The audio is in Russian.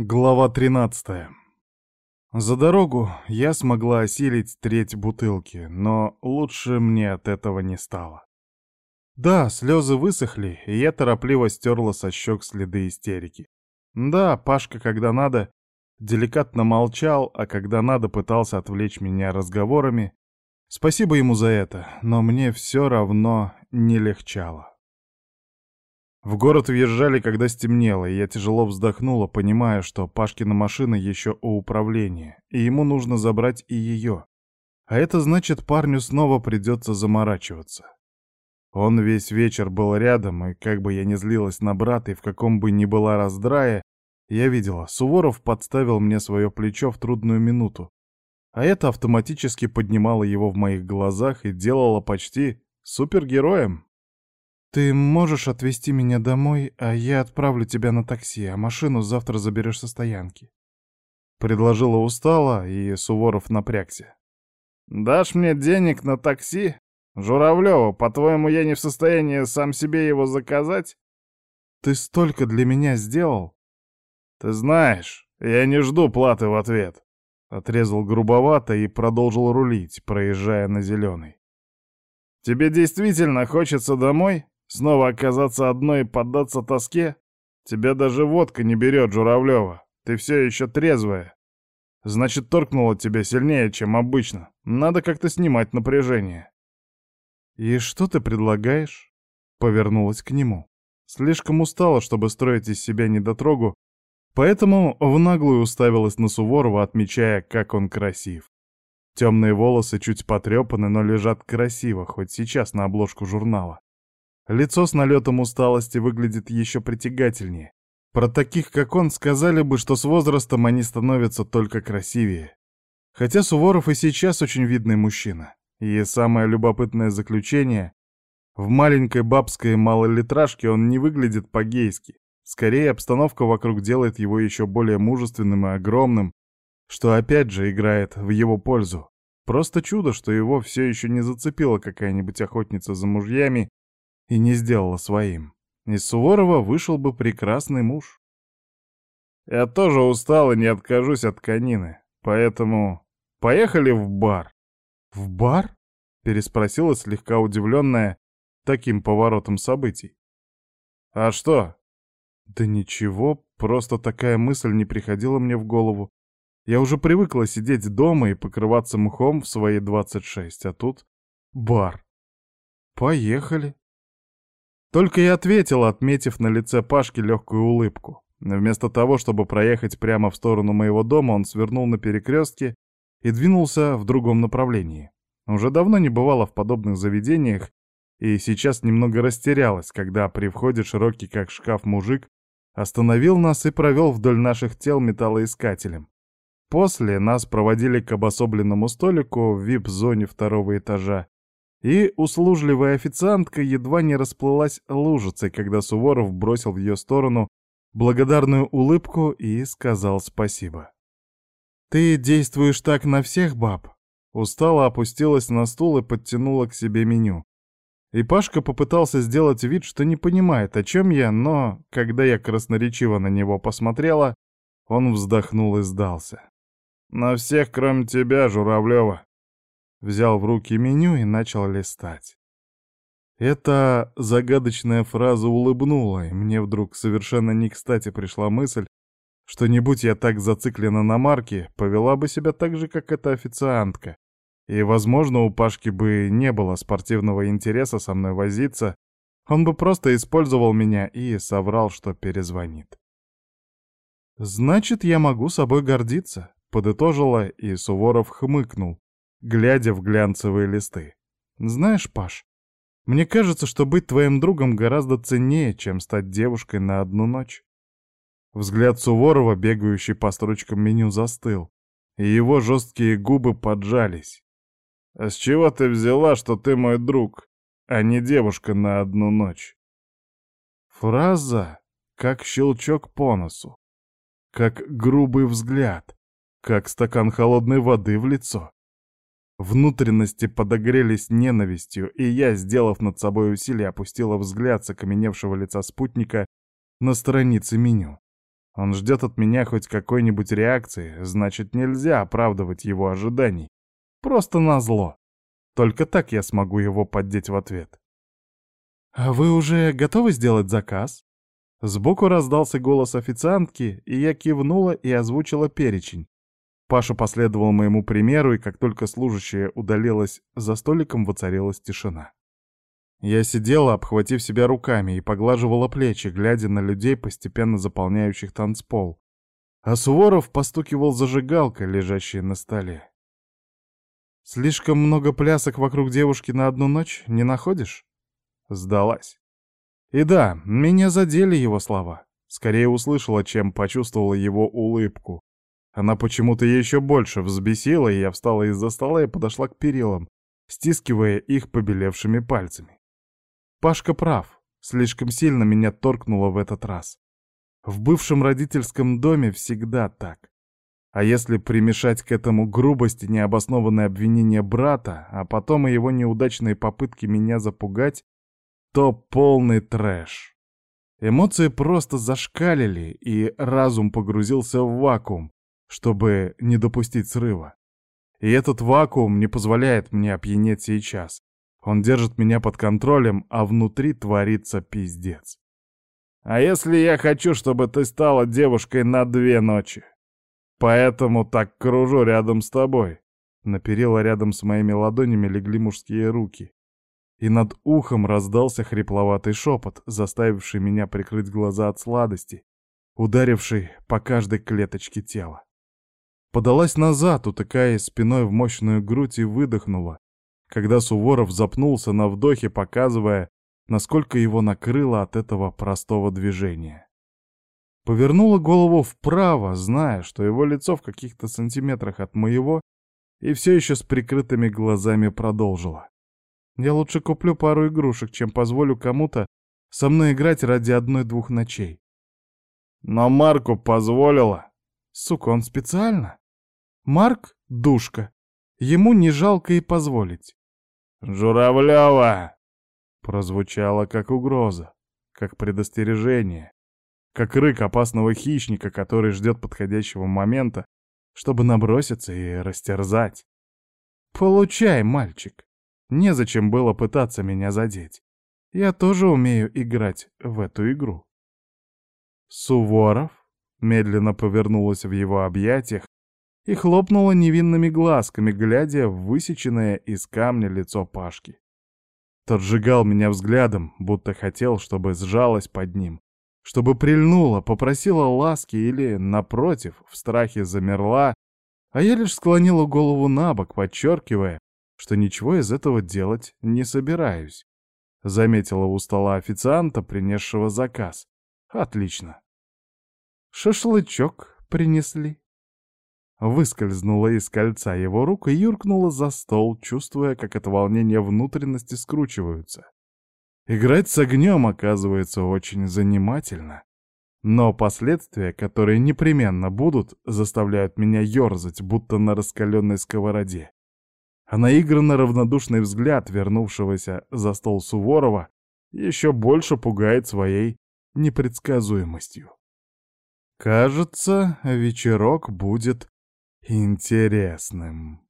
Глава 13. За дорогу я смогла осилить треть бутылки, но лучше мне от этого не стало. Да, слезы высохли, и я торопливо стерла со щек следы истерики. Да, Пашка, когда надо, деликатно молчал, а когда надо, пытался отвлечь меня разговорами. Спасибо ему за это, но мне все равно не легчало. В город въезжали, когда стемнело, и я тяжело вздохнула, понимая, что Пашкина машина еще у управления, и ему нужно забрать и ее. А это значит, парню снова придется заморачиваться. Он весь вечер был рядом, и как бы я ни злилась на брата, и в каком бы ни была раздрая, я видела, Суворов подставил мне свое плечо в трудную минуту. А это автоматически поднимало его в моих глазах и делало почти супергероем. «Ты можешь отвезти меня домой, а я отправлю тебя на такси, а машину завтра заберешь со стоянки?» Предложила устало, и Суворов напрягся. «Дашь мне денег на такси? Журавлёва, по-твоему, я не в состоянии сам себе его заказать?» «Ты столько для меня сделал!» «Ты знаешь, я не жду платы в ответ», — отрезал грубовато и продолжил рулить, проезжая на зеленый. «Тебе действительно хочется домой?» Снова оказаться одной и поддаться тоске? Тебя даже водка не берет, Журавлева. Ты все еще трезвая. Значит, торкнуло тебя сильнее, чем обычно. Надо как-то снимать напряжение. «И что ты предлагаешь?» Повернулась к нему. Слишком устала, чтобы строить из себя недотрогу, поэтому в наглую уставилась на Суворова, отмечая, как он красив. Темные волосы чуть потрепаны, но лежат красиво, хоть сейчас на обложку журнала. Лицо с налетом усталости выглядит еще притягательнее. Про таких, как он, сказали бы, что с возрастом они становятся только красивее. Хотя Суворов и сейчас очень видный мужчина. И самое любопытное заключение — в маленькой бабской малолитражке он не выглядит по-гейски. Скорее, обстановка вокруг делает его еще более мужественным и огромным, что опять же играет в его пользу. Просто чудо, что его все еще не зацепила какая-нибудь охотница за мужьями и не сделала своим. Из Суворова вышел бы прекрасный муж. Я тоже устал и не откажусь от конины, поэтому поехали в бар. В бар? Переспросила слегка удивленная таким поворотом событий. А что? Да ничего, просто такая мысль не приходила мне в голову. Я уже привыкла сидеть дома и покрываться мхом в свои 26, а тут бар. Поехали. Только и ответила, отметив на лице Пашки легкую улыбку. Вместо того, чтобы проехать прямо в сторону моего дома, он свернул на перекрестке и двинулся в другом направлении. Уже давно не бывало в подобных заведениях, и сейчас немного растерялась, когда при входе широкий как шкаф мужик остановил нас и провел вдоль наших тел металлоискателем. После нас проводили к обособленному столику в вип-зоне второго этажа, и услужливая официантка едва не расплылась лужицей, когда Суворов бросил в ее сторону благодарную улыбку и сказал спасибо. «Ты действуешь так на всех баб?» Устала опустилась на стул и подтянула к себе меню. И Пашка попытался сделать вид, что не понимает, о чем я, но, когда я красноречиво на него посмотрела, он вздохнул и сдался. «На всех, кроме тебя, Журавлева», взял в руки меню и начал листать. Эта загадочная фраза улыбнула, и мне вдруг совершенно не кстати пришла мысль, что не будь я так зациклена на марке, повела бы себя так же, как эта официантка. И, возможно, у Пашки бы не было спортивного интереса со мной возиться, он бы просто использовал меня и соврал, что перезвонит. «Значит, я могу собой гордиться», — подытожила, и Суворов хмыкнул, глядя в глянцевые листы. «Знаешь, Паш, мне кажется, что быть твоим другом гораздо ценнее, чем стать девушкой на одну ночь». Взгляд Суворова, бегающий по строчкам меню, застыл, и его жесткие губы поджались. «А с чего ты взяла, что ты мой друг, а не девушка на одну ночь?» Фраза, как щелчок по носу, как грубый взгляд, как стакан холодной воды в лицо. Внутренности подогрелись ненавистью, и я, сделав над собой усилие, опустила взгляд с окаменевшего лица спутника на странице меню. Он ждет от меня хоть какой-нибудь реакции, значит, нельзя оправдывать его ожиданий. Просто назло. Только так я смогу его поддеть в ответ. «А вы уже готовы сделать заказ?» Сбоку раздался голос официантки, и я кивнула и озвучила перечень. Паша последовал моему примеру, и как только служащая удалилась, за столиком воцарилась тишина. Я сидела, обхватив себя руками, и поглаживала плечи, глядя на людей, постепенно заполняющих танцпол. А Суворов постукивал зажигалкой, лежащей на столе. «Слишком много плясок вокруг девушки на одну ночь, не находишь?» Сдалась. И да, меня задели его слова. Скорее услышала, чем почувствовала его улыбку. Она почему-то еще больше взбесила, и я встала из-за стола и подошла к перилам, стискивая их побелевшими пальцами. Пашка прав. Слишком сильно меня торкнуло в этот раз. В бывшем родительском доме всегда так. А если примешать к этому грубость и необоснованное обвинение брата, а потом и его неудачные попытки меня запугать, то полный трэш. Эмоции просто зашкалили, и разум погрузился в вакуум, чтобы не допустить срыва. И этот вакуум не позволяет мне опьянеть сейчас. Он держит меня под контролем, а внутри творится пиздец. А если я хочу, чтобы ты стала девушкой на две ночи? Поэтому так кружу рядом с тобой. На перила рядом с моими ладонями легли мужские руки. И над ухом раздался хрипловатый шепот, заставивший меня прикрыть глаза от сладости, ударивший по каждой клеточке тела. Подалась назад, утыкая спиной в мощную грудь и выдохнула, когда Суворов запнулся на вдохе, показывая, насколько его накрыло от этого простого движения. Повернула голову вправо, зная, что его лицо в каких-то сантиметрах от моего, и все еще с прикрытыми глазами продолжила. Я лучше куплю пару игрушек, чем позволю кому-то со мной играть ради одной-двух ночей. Но Марку позволила. Сука, он специально? Марк — душка. Ему не жалко и позволить. «Журавлева!» Прозвучало как угроза, как предостережение, как рык опасного хищника, который ждет подходящего момента, чтобы наброситься и растерзать. «Получай, мальчик. Незачем было пытаться меня задеть. Я тоже умею играть в эту игру». Суворов медленно повернулась в его объятиях, и хлопнула невинными глазками, глядя в высеченное из камня лицо Пашки. Тот сжигал меня взглядом, будто хотел, чтобы сжалась под ним, чтобы прильнула, попросила ласки или, напротив, в страхе замерла, а я лишь склонила голову на бок, подчеркивая, что ничего из этого делать не собираюсь. Заметила у стола официанта, принесшего заказ. Отлично. Шашлычок принесли выскользнула из кольца его рук и юркнула за стол, чувствуя, как от волнения внутренности скручиваются. Играть с огнем оказывается очень занимательно. Но последствия, которые непременно будут, заставляют меня ерзать, будто на раскаленной сковороде. А наигранно равнодушный взгляд вернувшегося за стол Суворова еще больше пугает своей непредсказуемостью. Кажется, вечерок будет интересным.